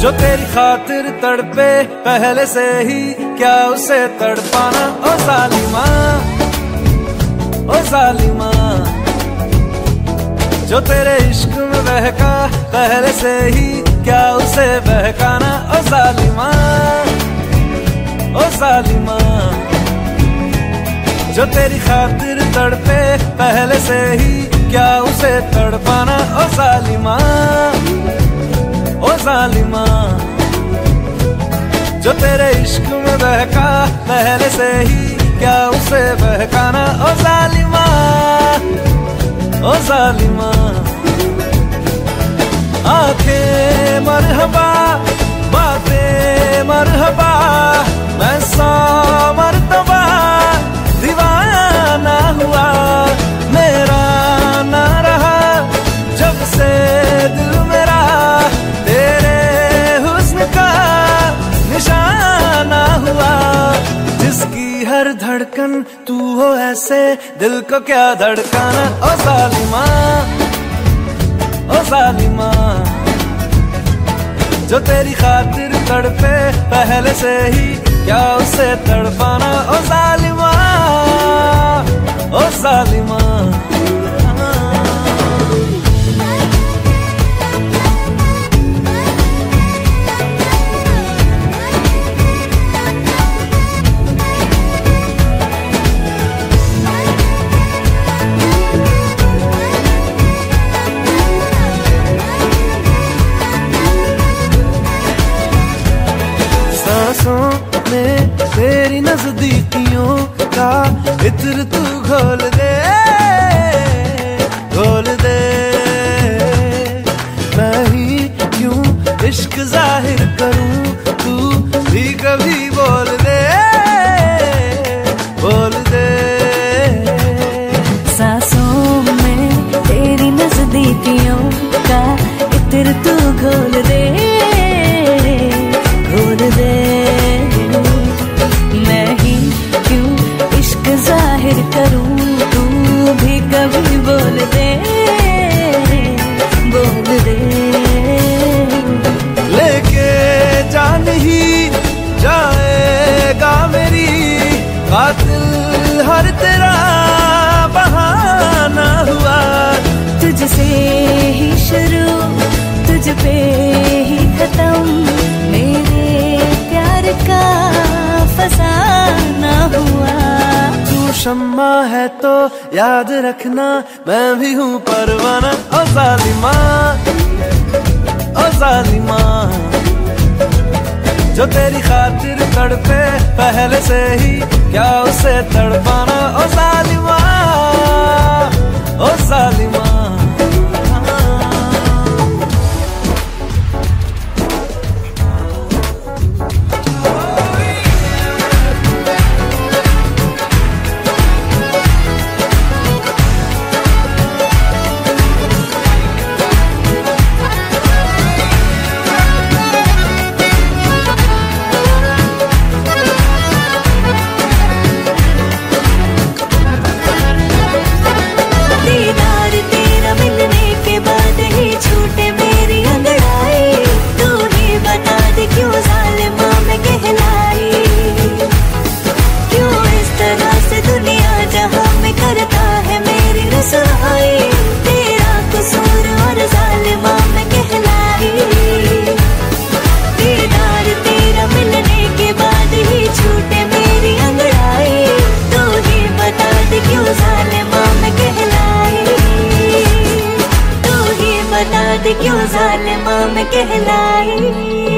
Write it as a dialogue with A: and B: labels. A: जो तेरी खातिर तड़पे पहले से ही क्या उसे तड़पाना ओ सालिमा ओ सालिमा जो तेरे इश्क में बहका पहले से ही क्या उसे बहकाना ओ सालिमा ओ सालिमा जो तेरी खातिर तड़पे पहले से ही क्या उसे तड़पाना ओ सालिमा जालिमा जो तेरे इश्क में बहका पहले से ही क्या उसे बहकाना ओ जालिमा ओ जालिमा आंखें मरहबा बातें मरहबा मैं सामा से दिल को क्या धड़काना ओ सालिमा ओ सालिमा जो तेरी खातिर तड़पे पहले से ही क्या उसे तड़पाना ओ सालिमा ओ सालिमा नजदीकियों का इत्र तू घोल
B: पे ही खत्म मेरे प्यार का
A: फसाना हुआ तू शम्मा है तो याद रखना मैं भी हूँ परवाना ओ जालिमा ओ जालिमा जो तेरी खातिर तड़पे पहले से ही क्या उसे तड़पाना ओ जालिमा ओ जालिमा
B: क्यों जालिमा में कहलाई